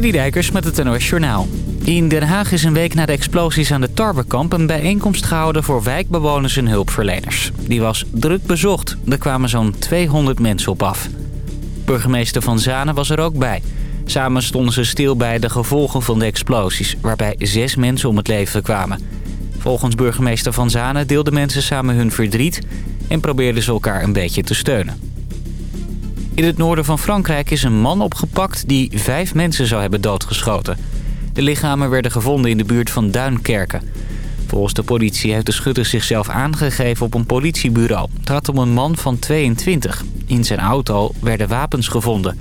Dijkers met het NOS Journaal. In Den Haag is een week na de explosies aan de Tarwekamp... een bijeenkomst gehouden voor wijkbewoners en hulpverleners. Die was druk bezocht. Er kwamen zo'n 200 mensen op af. Burgemeester Van Zanen was er ook bij. Samen stonden ze stil bij de gevolgen van de explosies... waarbij zes mensen om het leven kwamen. Volgens burgemeester Van Zanen deelden mensen samen hun verdriet... en probeerden ze elkaar een beetje te steunen. In het noorden van Frankrijk is een man opgepakt die vijf mensen zou hebben doodgeschoten. De lichamen werden gevonden in de buurt van Duinkerken. Volgens de politie heeft de schutter zichzelf aangegeven op een politiebureau. Het gaat om een man van 22. In zijn auto werden wapens gevonden.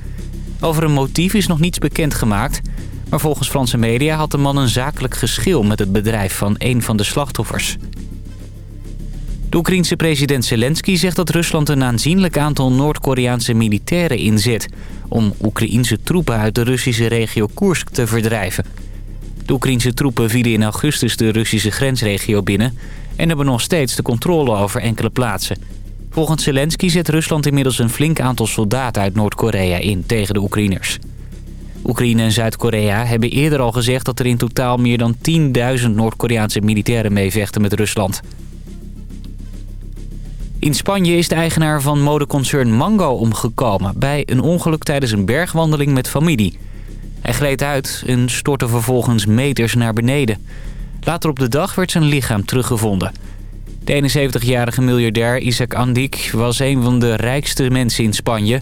Over een motief is nog niets bekendgemaakt... maar volgens Franse media had de man een zakelijk geschil met het bedrijf van een van de slachtoffers. De Oekraïense president Zelensky zegt dat Rusland een aanzienlijk aantal Noord-Koreaanse militairen inzet... om Oekraïense troepen uit de Russische regio Koersk te verdrijven. De Oekraïense troepen vielen in augustus de Russische grensregio binnen... en hebben nog steeds de controle over enkele plaatsen. Volgens Zelensky zet Rusland inmiddels een flink aantal soldaten uit Noord-Korea in tegen de Oekraïners. Oekraïne en Zuid-Korea hebben eerder al gezegd dat er in totaal meer dan 10.000 Noord-Koreaanse militairen meevechten met Rusland... In Spanje is de eigenaar van modeconcern Mango omgekomen... bij een ongeluk tijdens een bergwandeling met familie. Hij gleed uit en stortte vervolgens meters naar beneden. Later op de dag werd zijn lichaam teruggevonden. De 71-jarige miljardair Isaac Andik was een van de rijkste mensen in Spanje.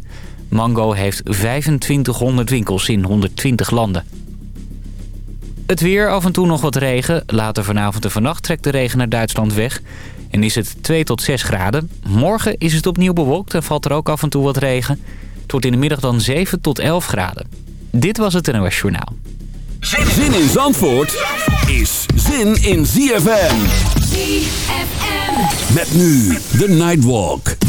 Mango heeft 2500 winkels in 120 landen. Het weer, af en toe nog wat regen. Later vanavond en vannacht trekt de regen naar Duitsland weg en is het 2 tot 6 graden. Morgen is het opnieuw bewolkt en valt er ook af en toe wat regen. Het wordt in de middag dan 7 tot 11 graden. Dit was het NOS Journaal. Zin in Zandvoort is zin in ZFM. ZFM. Met nu de Nightwalk.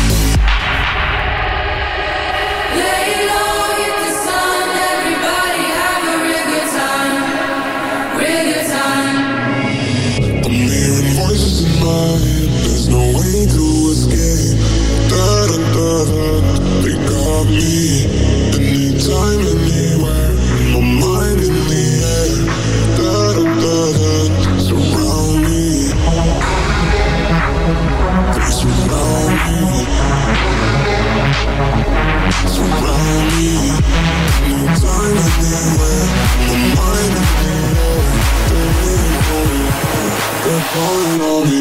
All in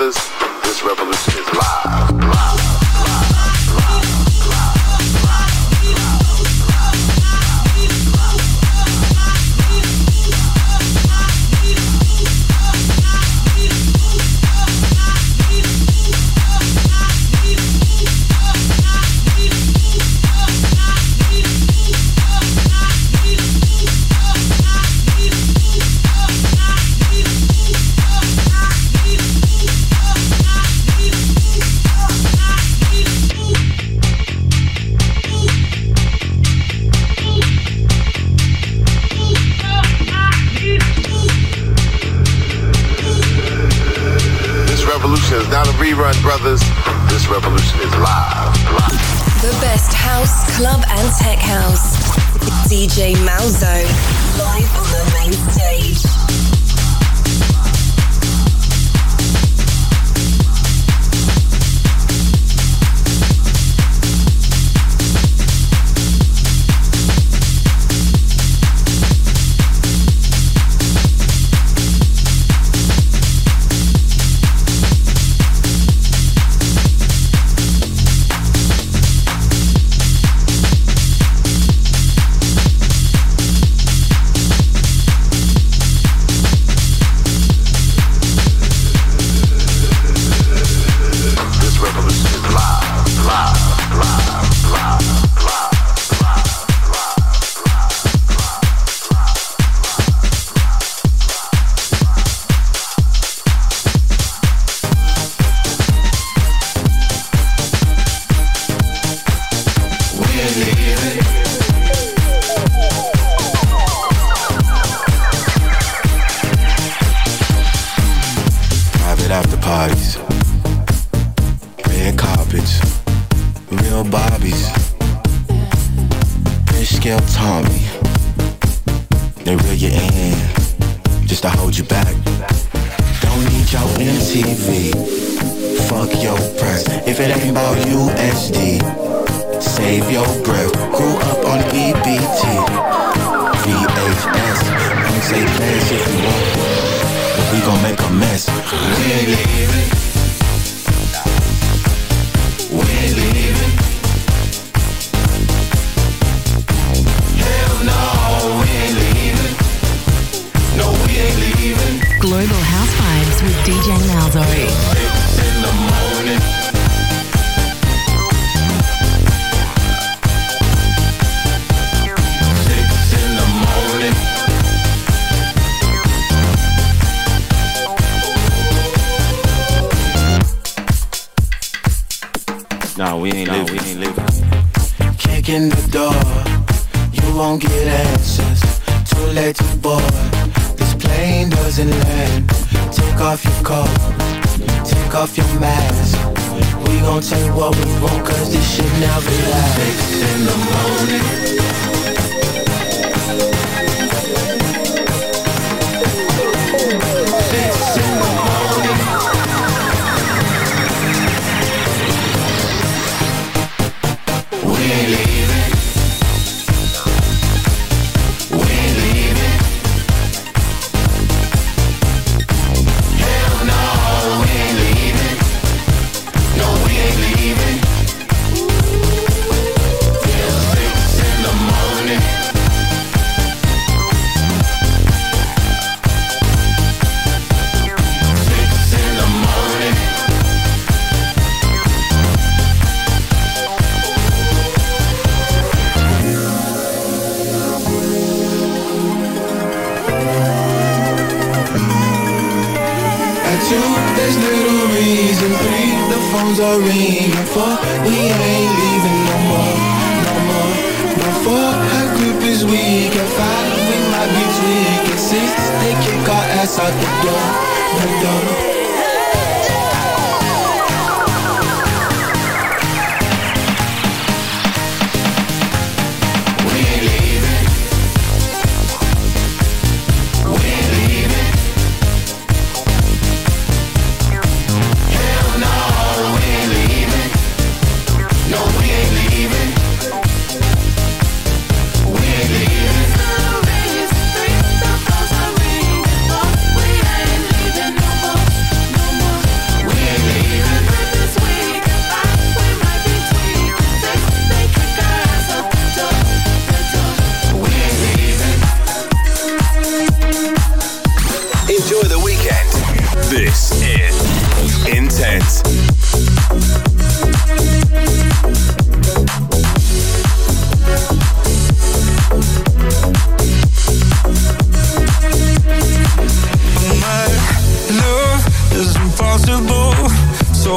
was believe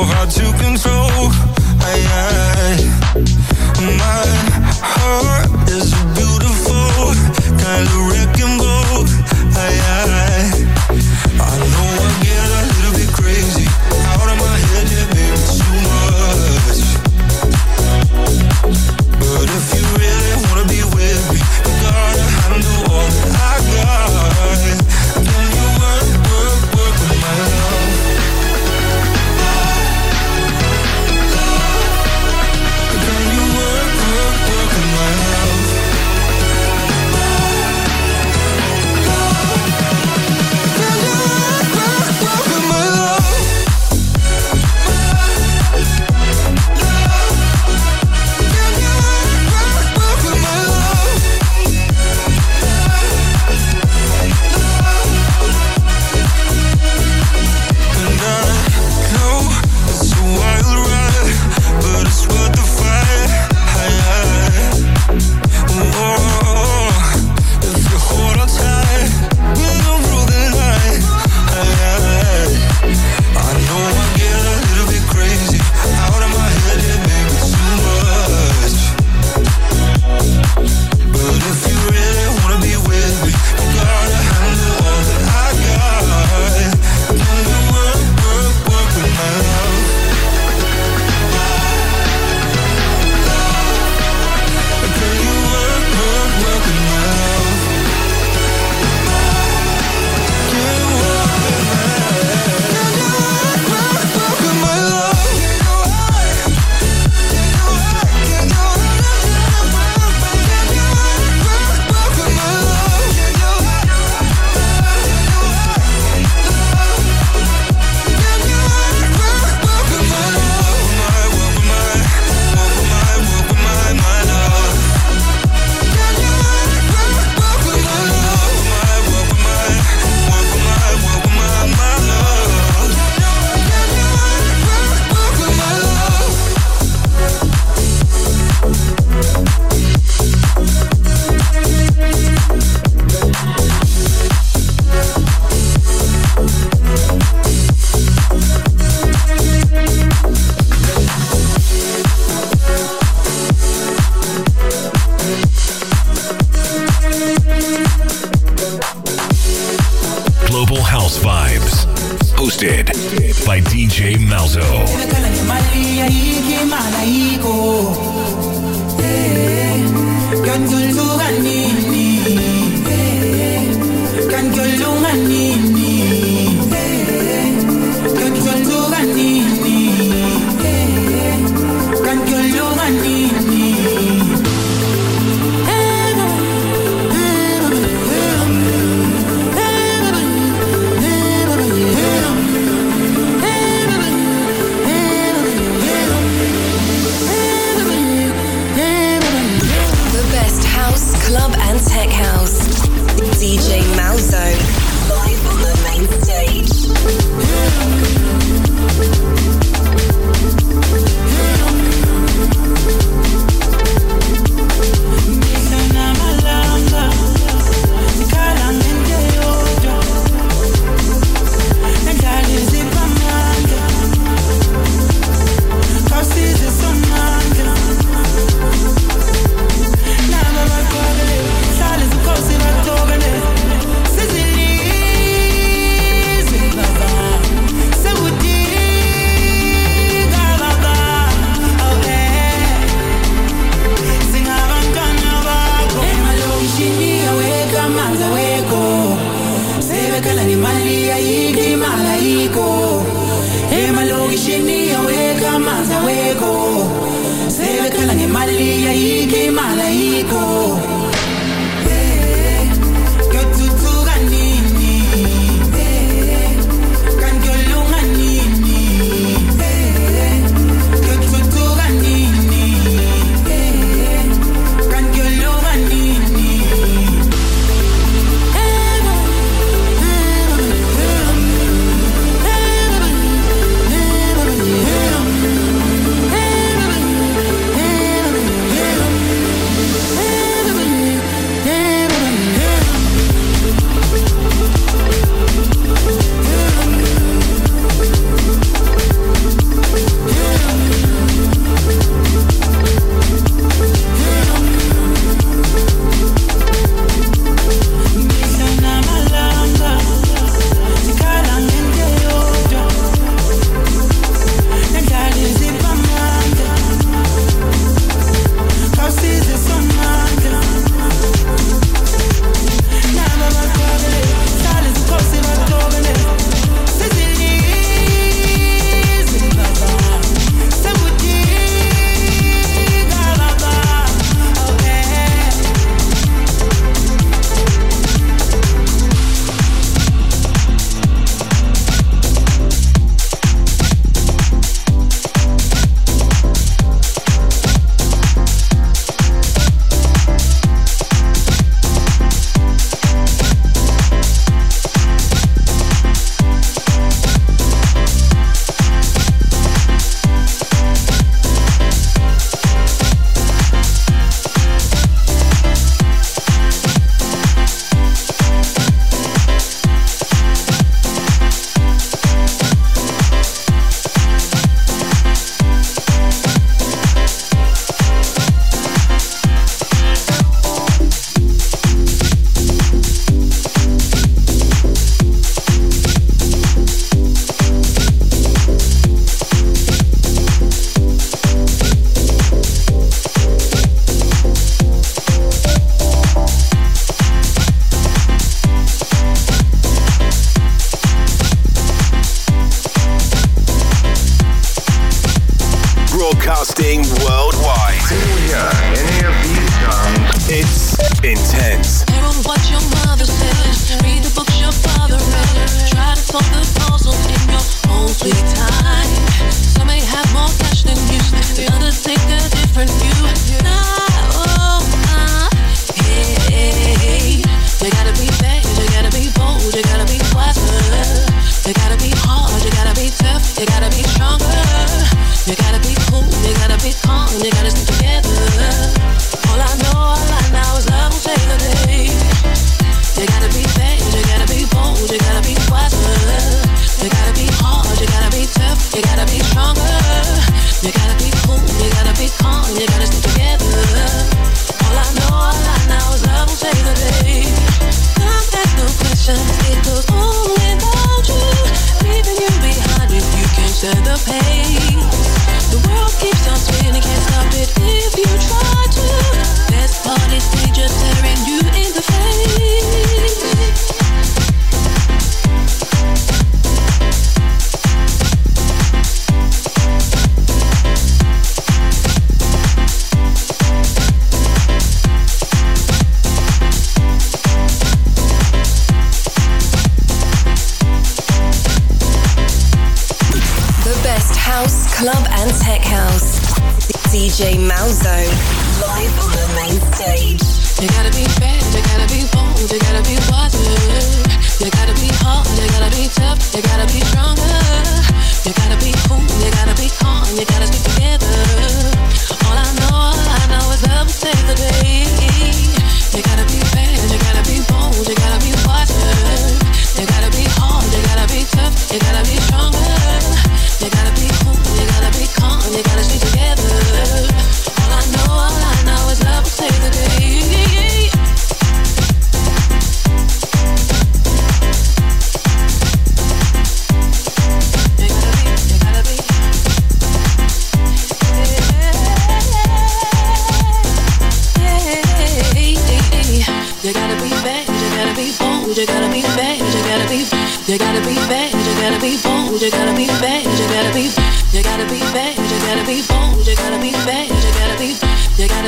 how to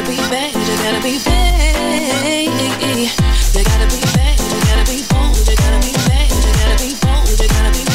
you gotta be bad. You gotta be bold, you gotta be bad, you gotta be bold, you gotta be.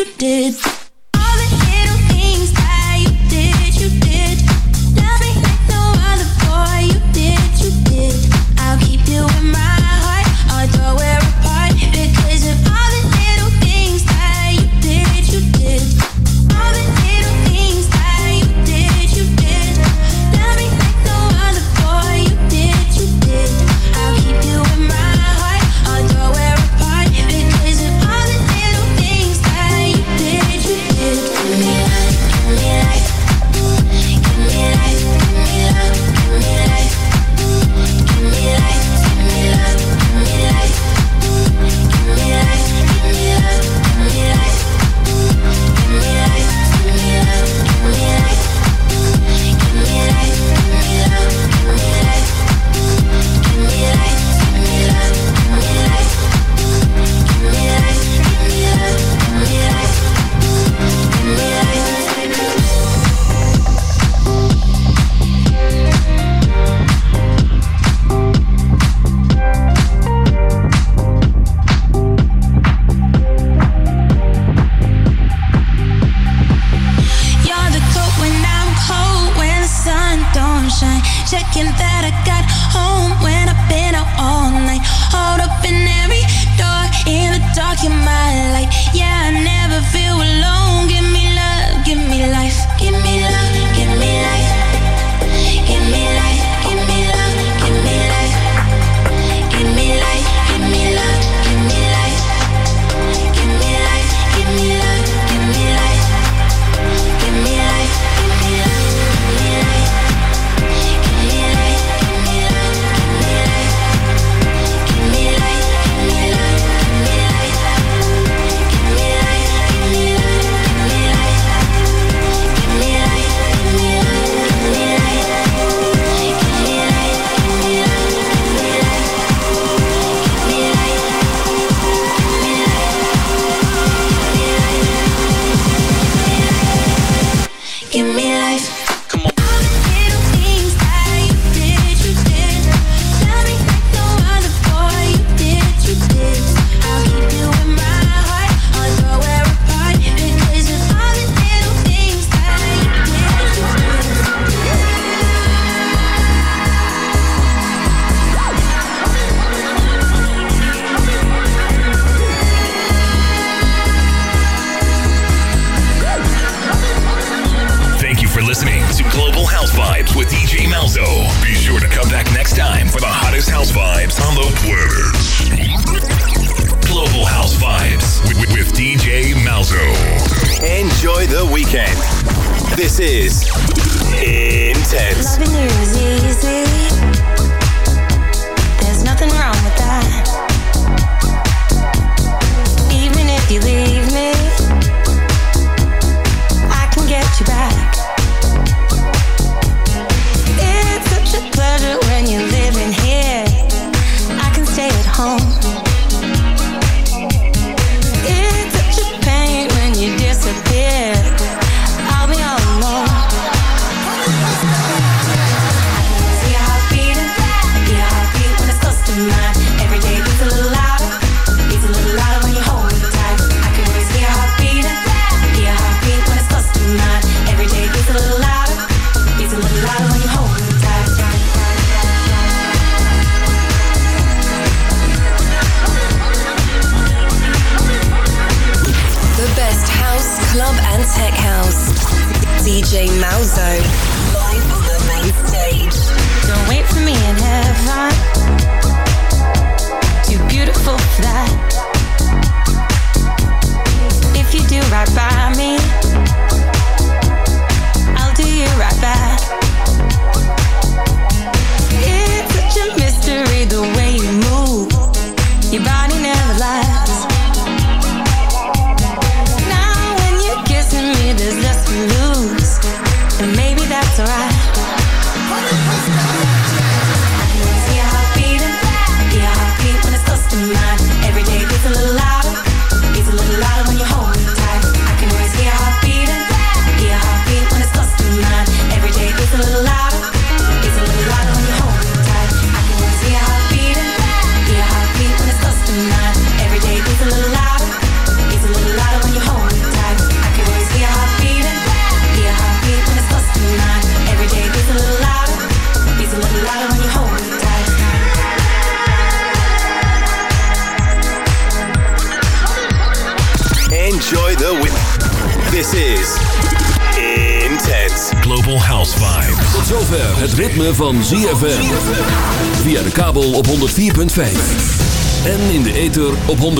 you did.